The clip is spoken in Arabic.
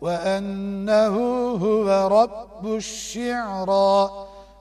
وأنه هو رب الشعرى.